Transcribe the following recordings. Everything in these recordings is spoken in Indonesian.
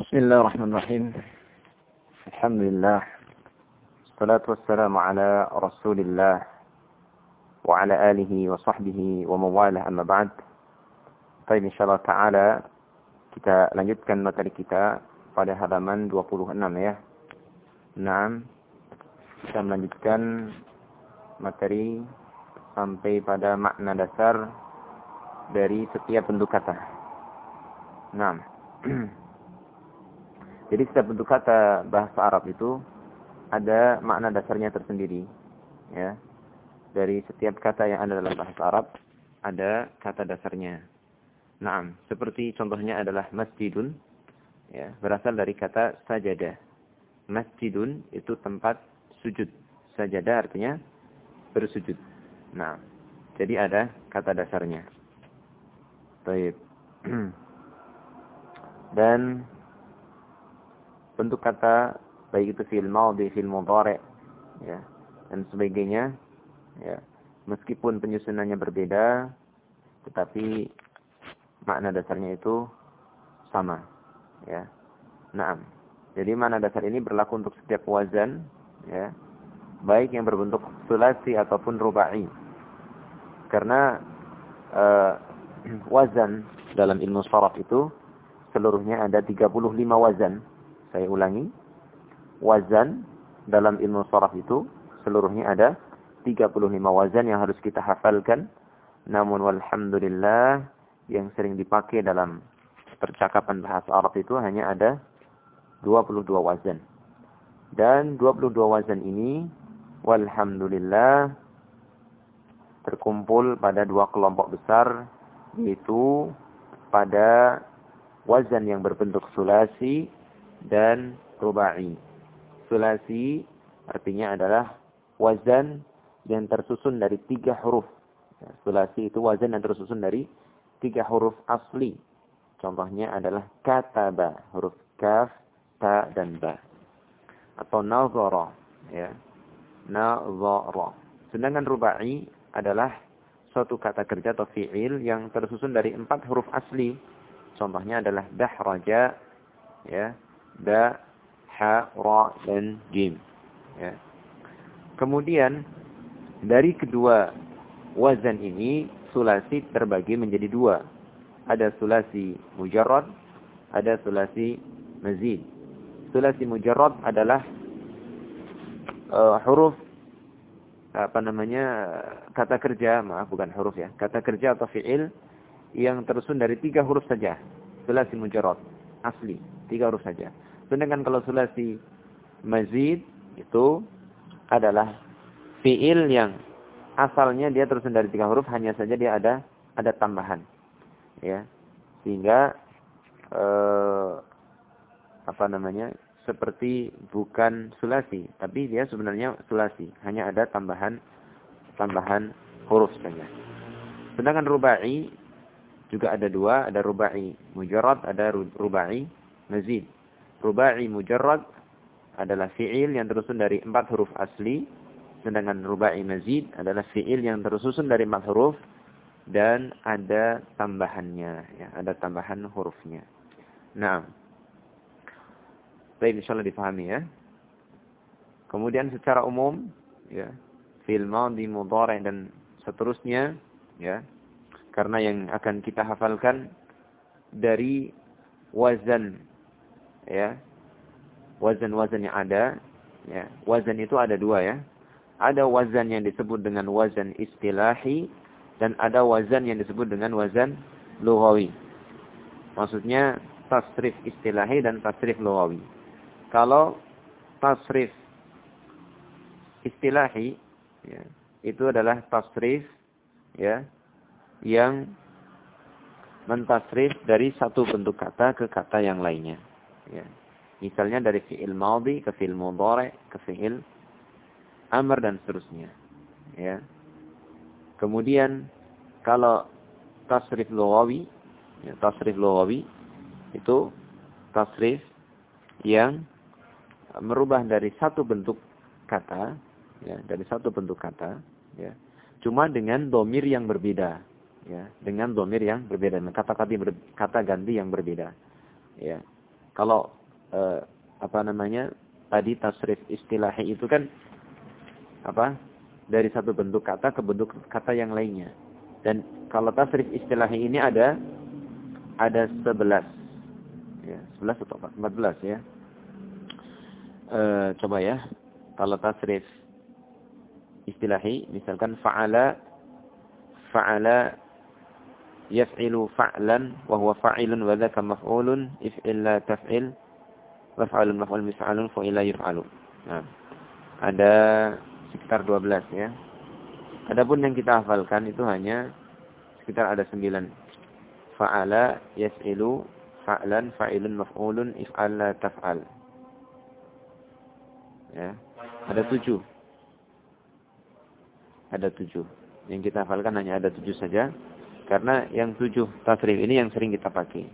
بسم الله الرحمن الرحيم الحمد لله الصلاة والسلام على رسول الله وعلى آله وصحبه ومواله أما بعد طيب إن شاء الله تعالى kita lanjutkan materi kita pada halaman 26 ya. Nah, kita melanjutkan materi sampai pada makna dasar dari setiap bentuk kata. Nah, jadi setiap bentuk kata bahasa Arab itu ada makna dasarnya tersendiri, ya. Dari setiap kata yang ada dalam bahasa Arab ada kata dasarnya. Nah, seperti contohnya adalah masjidun, ya, berasal dari kata sajadah. Masjidun itu tempat sujud. Sajadah artinya bersujud. Nah, jadi ada kata dasarnya. Baik. Dan bentuk kata baik itu fil maudi, fil mudhari, ya, dan sebagainya, ya. Meskipun penyusunannya berbeda, tetapi makna dasarnya itu sama, ya. Nah, jadi makna dasar ini berlaku untuk setiap wazan, ya, baik yang berbentuk sulasi ataupun rubai. Karena uh, wazan dalam ilmu sharaf itu seluruhnya ada 35 wazan. Saya ulangi. Wazan dalam ilmu sharaf itu seluruhnya ada 35 wazan yang harus kita hafalkan. Namun walhamdulillah yang sering dipakai dalam percakapan bahasa Arab itu hanya ada 22 wazan. Dan 22 wazan ini walhamdulillah terkumpul pada dua kelompok besar yaitu pada wazan yang berbentuk sulasi dan rubai. Sulasi artinya adalah wazan yang tersusun dari tiga huruf. Ya, sulasi itu wazan yang tersusun dari tiga huruf asli. Contohnya adalah kataba, huruf kaf, ta, dan ba. Atau nazara, ya. Nazara. Sedangkan rubai adalah suatu kata kerja atau fi'il yang tersusun dari empat huruf asli. Contohnya adalah dahraja, ya, da, ha, ra, dan jim. Ya. Kemudian dari kedua wazan ini sulasi terbagi menjadi dua. Ada sulasi mujarrad, ada sulasi mazid. Sulasi mujarrad adalah uh, huruf apa namanya kata kerja, maaf bukan huruf ya, kata kerja atau fiil yang tersusun dari tiga huruf saja. Sulasi mujarrad, asli, tiga huruf saja. Sedangkan kalau sulasi mazid itu adalah fiil yang asalnya dia tersusun dari tiga huruf, hanya saja dia ada ada tambahan, ya, sehingga eh, apa namanya seperti bukan sulasi, tapi dia sebenarnya sulasi, hanya ada tambahan tambahan huruf saja. Sedangkan rubai juga ada dua, ada rubai mujarrad, ada rubai mazid. Rubai mujarrad adalah fiil yang tersusun dari empat huruf asli, sedangkan rubai mazid adalah fiil yang tersusun dari empat huruf dan ada tambahannya, ya, ada tambahan hurufnya. Nah, Baik, insyaAllah difahami ya. Kemudian secara umum, ya, fil di mudhari dan seterusnya, ya. Karena yang akan kita hafalkan dari wazan, ya. Wazan-wazan yang ada, ya. Wazan itu ada dua ya. Ada wazan yang disebut dengan wazan istilahi dan ada wazan yang disebut dengan wazan lughawi. Maksudnya tasrif istilahi dan tasrif lughawi. Kalau tasrif istilahi ya, itu adalah tasrif ya yang mentasrif dari satu bentuk kata ke kata yang lainnya. Ya. Misalnya dari fi'il madhi ke fi'il mudhari ke fi'il amr dan seterusnya. Ya. Kemudian kalau tasrif lughawi, ya, tasrif lughawi itu tasrif yang merubah dari satu bentuk kata, ya, dari satu bentuk kata, ya, cuma dengan domir yang berbeda, ya, dengan domir yang berbeda, dengan kata-kata kata ganti yang berbeda, ya. Kalau eh, apa namanya tadi tasrif istilahi itu kan apa dari satu bentuk kata ke bentuk kata yang lainnya. Dan kalau tasrif istilahi ini ada ada sebelas ya sebelas atau empat belas ya. E, coba ya kalau tasrif istilahi misalkan fa'ala fa'ala yaf'ilu fa'lan wa huwa fa'ilun wa dzaka maf'ulun if'il la taf'il maf'alun maf'ul mif'alun fa'ila yuf'alu. Nah, ada sekitar 12 ya. Adapun yang kita hafalkan itu hanya sekitar ada 9. Fa'ala yas'ilu fa'lan fa'ilun maf'ulun if'al la taf'al. Ya. Ada 7. Ada 7. Yang kita hafalkan hanya ada 7 saja. Karena yang tujuh tasrif ini yang sering kita pakai.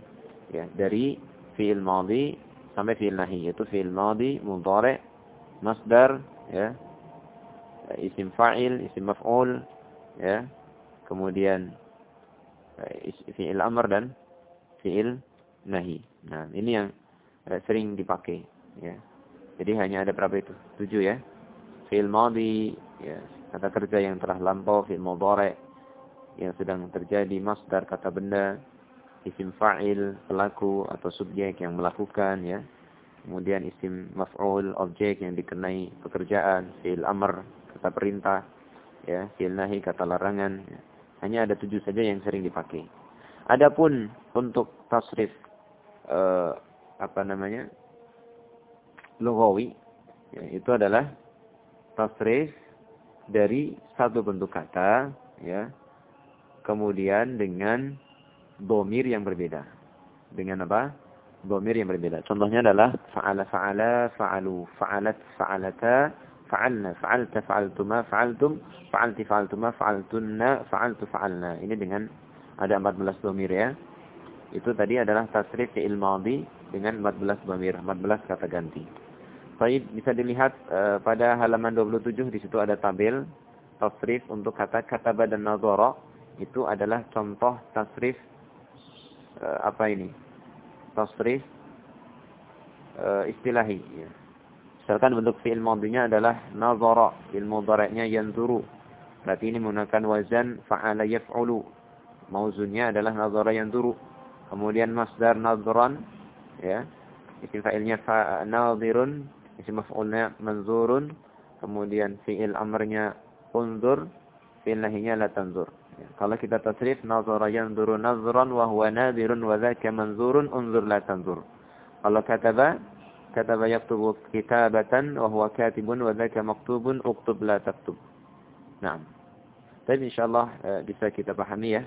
Ya, dari fi'il madhi sampai fi'il nahi. Yaitu fi'il madhi, mudhari, masdar, ya, isim fa'il, isim maf'ul, ya, kemudian fi'il amr dan fi'il nahi. Nah, ini yang sering dipakai. Ya. Jadi hanya ada berapa itu? Tujuh ya. Fi'il madhi, ya, kata kerja yang telah lampau, fi'il mudhari, yang sedang terjadi masdar kata benda isim fa'il pelaku atau subjek yang melakukan ya. Kemudian isim maf'ul objek yang dikenai pekerjaan fi'il amr kata perintah ya. Fi'il nahi kata larangan ya. hanya ada tujuh saja yang sering dipakai. Adapun untuk tasrif eh, apa namanya lugawi ya, itu adalah tasrif dari satu bentuk kata ya kemudian dengan bomir yang berbeda. Dengan apa? Bomir yang berbeda. Contohnya adalah fa'ala fa'ala fa'alu fa'alat fa'alata fa'alna fa'alta fa'altuma fa'altum fa'alti fa'altuma fa'altunna fa'altu fa'alna. Ini dengan ada 14 bomir ya. Itu tadi adalah tasrif fi'il madhi dengan 14 bomir, 14 kata ganti. Baik, bisa dilihat uh, pada halaman 27 di situ ada tabel tasrif untuk kata kataba dan nadhara itu adalah contoh tasrif uh, apa ini? Tasrif uh, istilahi. Ya. Misalkan bentuk fi'il madhinya adalah nazara, fi'il mudhari'nya yanzuru. Berarti ini menggunakan wazan fa'ala yaf'ulu. Mauzunnya adalah nazara yanzuru. Kemudian masdar nadhran ya. Isim fa'ilnya fa nadhirun, isim maf'ulnya manzurun. Kemudian fi'il amrnya unzur, fi'il nahinya la tanzur. Ya, kalau kita tasrif nazara yanzuru nazran wa huwa nadirun wa dzaka manzurun unzur la tanzur. Kalau kataba kataba yaktubu kitabatan wa huwa katibun wa dzaka maktubun uktub la taktub. Naam. Tapi insyaallah uh, bisa kita pahami ya.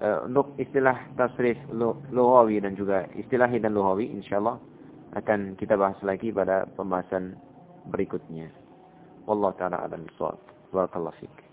Uh, untuk istilah tasrif lughawi dan juga istilahi dan lughawi insyaallah akan kita bahas lagi pada pembahasan berikutnya. Wallahu taala alam bisawab. Barakallahu fiik.